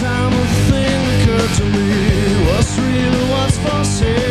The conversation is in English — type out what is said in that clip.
time a thing occurred to me. What's real, what's false?